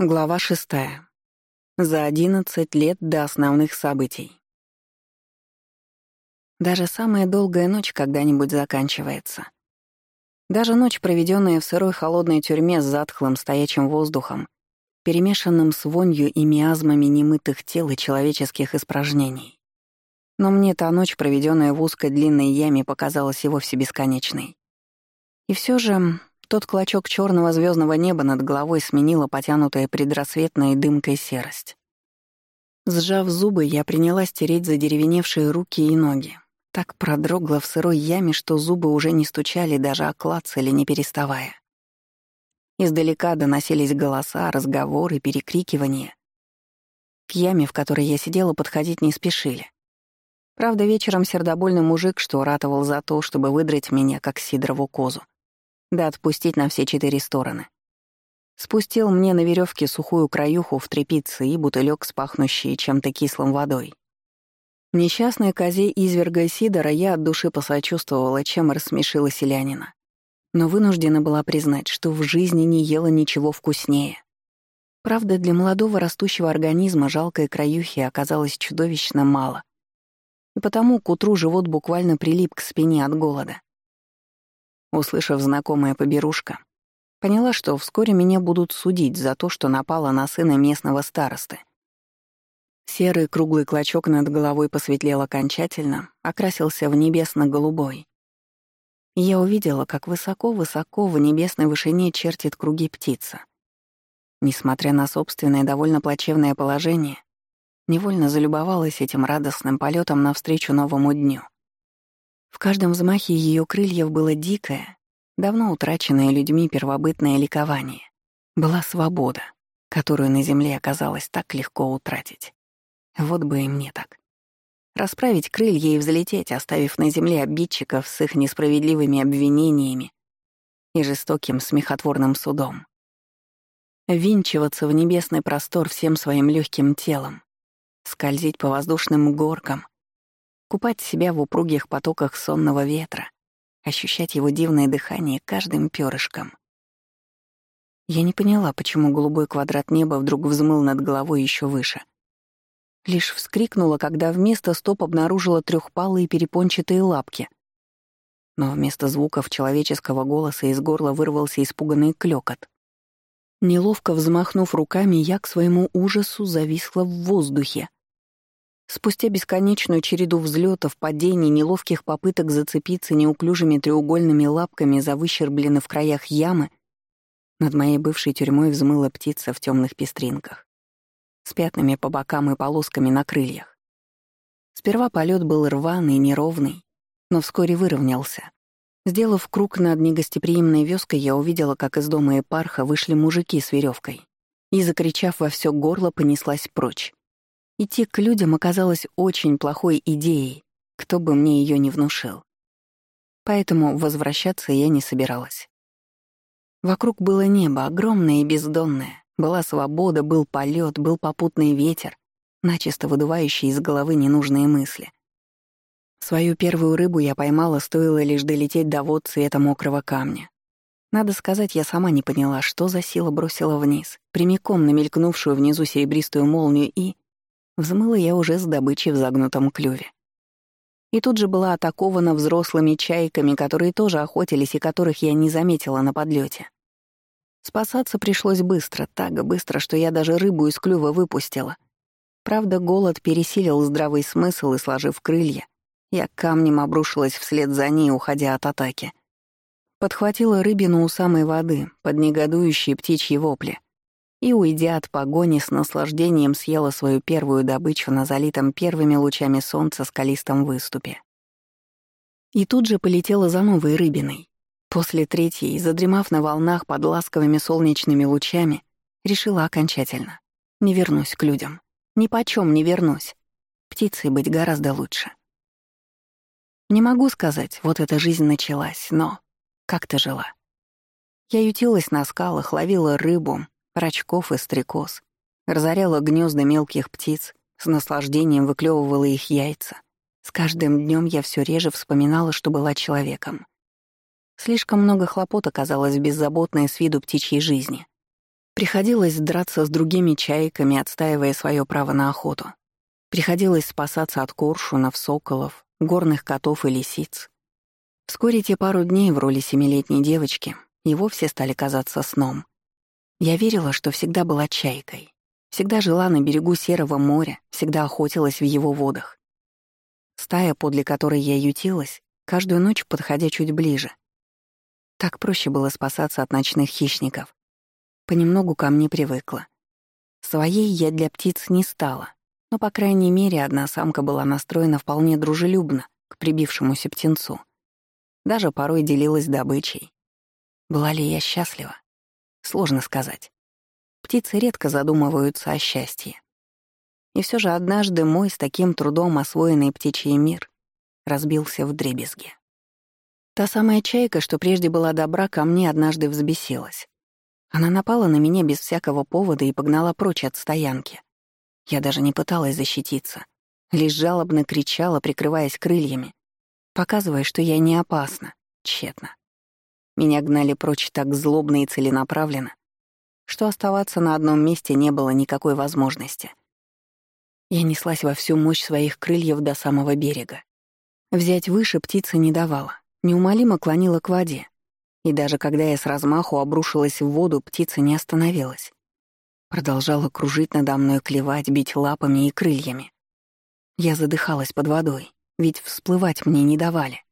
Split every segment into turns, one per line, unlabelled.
Глава шестая. За одиннадцать лет до основных событий. Даже самая долгая ночь когда-нибудь заканчивается. Даже ночь, проведенная в сырой холодной тюрьме с затхлым стоячим воздухом, перемешанным с вонью и миазмами немытых тел и человеческих испражнений. Но мне та ночь, проведенная в узкой длинной яме, показалась и вовсе бесконечной. И все же тот клочок черного звездного неба над головой сменила потянутая предрассветной дымкой серость. Сжав зубы, я принялась тереть задеревеневшие руки и ноги. Так продрогла в сырой яме, что зубы уже не стучали, даже оклацали, не переставая. Издалека доносились голоса, разговоры, перекрикивания. К яме, в которой я сидела, подходить не спешили. Правда, вечером сердобольный мужик, что ратовал за то, чтобы выдрать меня, как сидорову козу, да отпустить на все четыре стороны. Спустил мне на веревке сухую краюху в трепице и бутылек с пахнущей чем-то кислым водой. Несчастной козе изверга Сидора я от души посочувствовала, чем рассмешила селянина. Но вынуждена была признать, что в жизни не ела ничего вкуснее. Правда, для молодого растущего организма жалкой краюхи оказалось чудовищно мало. И потому к утру живот буквально прилип к спине от голода. Услышав знакомая поберушка, поняла, что вскоре меня будут судить за то, что напала на сына местного старосты. Серый круглый клочок над головой посветлел окончательно, окрасился в небесно-голубой. Я увидела, как высоко-высоко в небесной вышине чертит круги птица. Несмотря на собственное довольно плачевное положение, невольно залюбовалась этим радостным полетом навстречу новому дню. В каждом взмахе ее крыльев было дикое, давно утраченное людьми первобытное ликование. Была свобода, которую на земле оказалось так легко утратить. Вот бы и мне так. Расправить крылья и взлететь, оставив на земле обидчиков с их несправедливыми обвинениями и жестоким смехотворным судом. Винчиваться в небесный простор всем своим легким телом, скользить по воздушным горкам — купать себя в упругих потоках сонного ветра, ощущать его дивное дыхание каждым перышком. Я не поняла, почему голубой квадрат неба вдруг взмыл над головой еще выше. Лишь вскрикнула, когда вместо стоп обнаружила трехпалые перепончатые лапки. Но вместо звуков человеческого голоса из горла вырвался испуганный клёкот. Неловко взмахнув руками, я к своему ужасу зависла в воздухе, Спустя бесконечную череду взлетов, падений, неловких попыток зацепиться неуклюжими треугольными лапками за выщерблены в краях ямы, над моей бывшей тюрьмой взмыла птица в темных пестринках, с пятнами по бокам и полосками на крыльях. Сперва полет был рваный, неровный, но вскоре выровнялся. Сделав круг над негостеприимной вёской, я увидела, как из дома Эпарха вышли мужики с веревкой и, закричав во все горло, понеслась прочь. Идти к людям оказалось очень плохой идеей, кто бы мне ее не внушил. Поэтому возвращаться я не собиралась. Вокруг было небо, огромное и бездонное. Была свобода, был полет, был попутный ветер, начисто выдувающий из головы ненужные мысли. Свою первую рыбу я поймала, стоило лишь долететь до вод цвета мокрого камня. Надо сказать, я сама не поняла, что за сила бросила вниз, прямиком на мелькнувшую внизу серебристую молнию и Взмыла я уже с добычей в загнутом клюве. И тут же была атакована взрослыми чайками, которые тоже охотились и которых я не заметила на подлете. Спасаться пришлось быстро, так быстро, что я даже рыбу из клюва выпустила. Правда, голод пересилил здравый смысл, и, сложив крылья, я камнем обрушилась вслед за ней, уходя от атаки. Подхватила рыбину у самой воды, под негодующие птичьи вопли — и, уйдя от погони, с наслаждением съела свою первую добычу на залитом первыми лучами солнца скалистом выступе. И тут же полетела за новой рыбиной. После третьей, задремав на волнах под ласковыми солнечными лучами, решила окончательно. Не вернусь к людям. Ни почем не вернусь. Птицей быть гораздо лучше. Не могу сказать, вот эта жизнь началась, но как ты жила? Я ютилась на скалах, ловила рыбу, рачков и стрекоз, разоряла гнезда мелких птиц, с наслаждением выклевывала их яйца. С каждым днем я все реже вспоминала, что была человеком. Слишком много хлопот оказалось беззаботной с виду птичьей жизни. Приходилось драться с другими чайками, отстаивая свое право на охоту. Приходилось спасаться от коршунов, соколов, горных котов и лисиц. Вскоре те пару дней в роли семилетней девочки и вовсе стали казаться сном. Я верила, что всегда была чайкой. Всегда жила на берегу Серого моря, всегда охотилась в его водах. Стая, подле которой я ютилась, каждую ночь подходя чуть ближе. Так проще было спасаться от ночных хищников. Понемногу ко мне привыкла. Своей я для птиц не стала, но, по крайней мере, одна самка была настроена вполне дружелюбно к прибившемуся птенцу. Даже порой делилась добычей. Была ли я счастлива? Сложно сказать. Птицы редко задумываются о счастье. И все же однажды мой с таким трудом освоенный птичий мир разбился в дребезги. Та самая чайка, что прежде была добра, ко мне однажды взбесилась. Она напала на меня без всякого повода и погнала прочь от стоянки. Я даже не пыталась защититься, лишь жалобно кричала, прикрываясь крыльями, показывая, что я не опасна, тщетно. Меня гнали прочь так злобно и целенаправленно, что оставаться на одном месте не было никакой возможности. Я неслась во всю мощь своих крыльев до самого берега. Взять выше птица не давала, неумолимо клонила к воде. И даже когда я с размаху обрушилась в воду, птица не остановилась. Продолжала кружить надо мной, клевать, бить лапами и крыльями. Я задыхалась под водой, ведь всплывать мне не давали.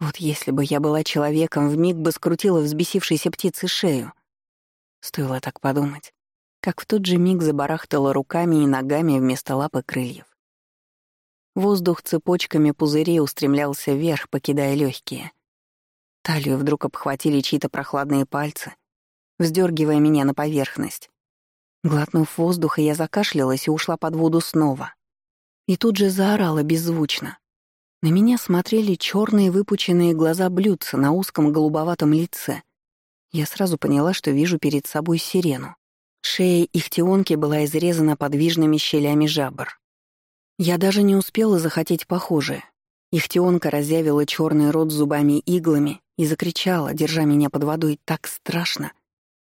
Вот если бы я была человеком, вмиг бы скрутила взбесившейся птицы шею, Стоило так подумать, как в тот же миг забарахтала руками и ногами вместо лап и крыльев. Воздух цепочками пузырей устремлялся вверх, покидая легкие. Талию вдруг обхватили чьи-то прохладные пальцы, вздергивая меня на поверхность. Глотнув воздуха, я закашлялась и ушла под воду снова. И тут же заорала беззвучно. На меня смотрели черные выпученные глаза блюдца на узком голубоватом лице — я сразу поняла, что вижу перед собой сирену. Шея ихтионки была изрезана подвижными щелями жабр. Я даже не успела захотеть похожее. Ихтионка разъявила черный рот зубами-иглами и закричала, держа меня под водой так страшно,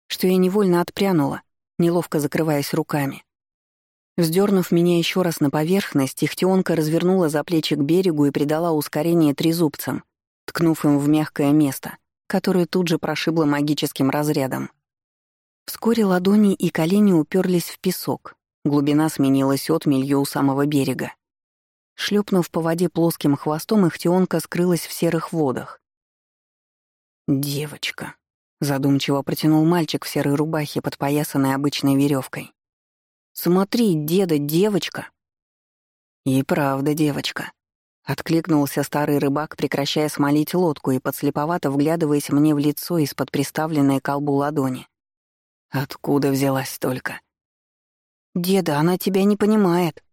что я невольно отпрянула, неловко закрываясь руками. Вздернув меня еще раз на поверхность, ихтионка развернула за плечи к берегу и придала ускорение трезубцам, ткнув им в мягкое место которую тут же прошибло магическим разрядом. Вскоре ладони и колени уперлись в песок, глубина сменилась отмелью у самого берега. Шлепнув по воде плоским хвостом, ихтионка скрылась в серых водах. «Девочка», — задумчиво протянул мальчик в серой рубахе, подпоясанной обычной веревкой. «Смотри, деда, девочка!» «И правда девочка», Откликнулся старый рыбак, прекращая смолить лодку и подслеповато вглядываясь мне в лицо из-под приставленной колбу ладони. «Откуда взялась только?» «Деда, она тебя не понимает».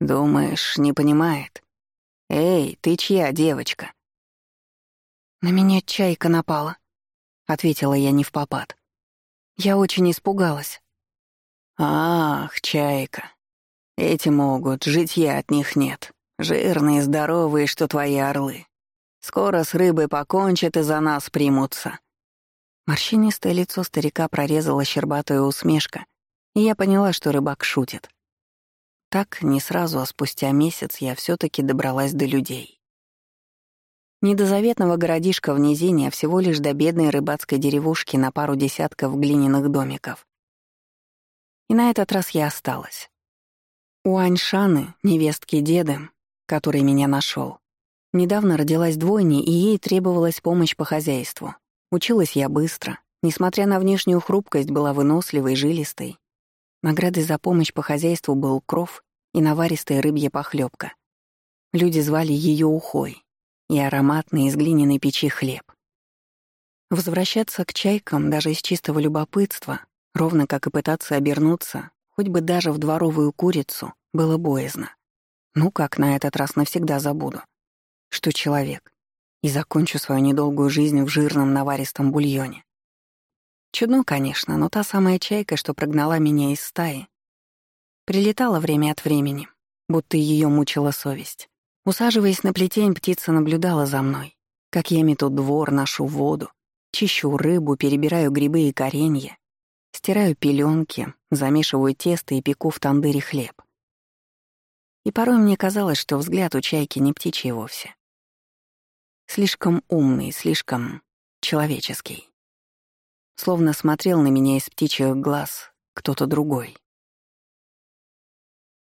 «Думаешь, не понимает? Эй, ты чья девочка?» «На меня чайка напала», — ответила я не в попад. Я очень испугалась. «Ах, чайка. Эти могут, житья от них нет», Жирные, здоровые, что твои орлы. Скоро с рыбой покончат и за нас примутся». Морщинистое лицо старика прорезала щербатая усмешка, и я поняла, что рыбак шутит. Так, не сразу, а спустя месяц я все таки добралась до людей. Не до заветного городишка в низине, а всего лишь до бедной рыбацкой деревушки на пару десятков глиняных домиков. И на этот раз я осталась. У Аньшаны, невестки деда, который меня нашел. Недавно родилась двойня, и ей требовалась помощь по хозяйству. Училась я быстро. Несмотря на внешнюю хрупкость, была выносливой, жилистой. Наградой за помощь по хозяйству был кров и наваристая рыбья похлебка. Люди звали ее ухой и ароматный из глиняной печи хлеб. Возвращаться к чайкам даже из чистого любопытства, ровно как и пытаться обернуться, хоть бы даже в дворовую курицу, было боязно. Ну как на этот раз навсегда забуду, что человек, и закончу свою недолгую жизнь в жирном наваристом бульоне. Чудно, конечно, но та самая чайка, что прогнала меня из стаи, прилетала время от времени, будто ее мучила совесть. Усаживаясь на плетень, птица наблюдала за мной, как я мету двор, ношу воду, чищу рыбу, перебираю грибы и коренья, Стираю пеленки, замешиваю тесто и пеку в тандыре хлеб. И порой мне казалось, что взгляд у чайки не птичий вовсе. Слишком умный, слишком человеческий. Словно смотрел на меня из птичьих глаз кто-то другой.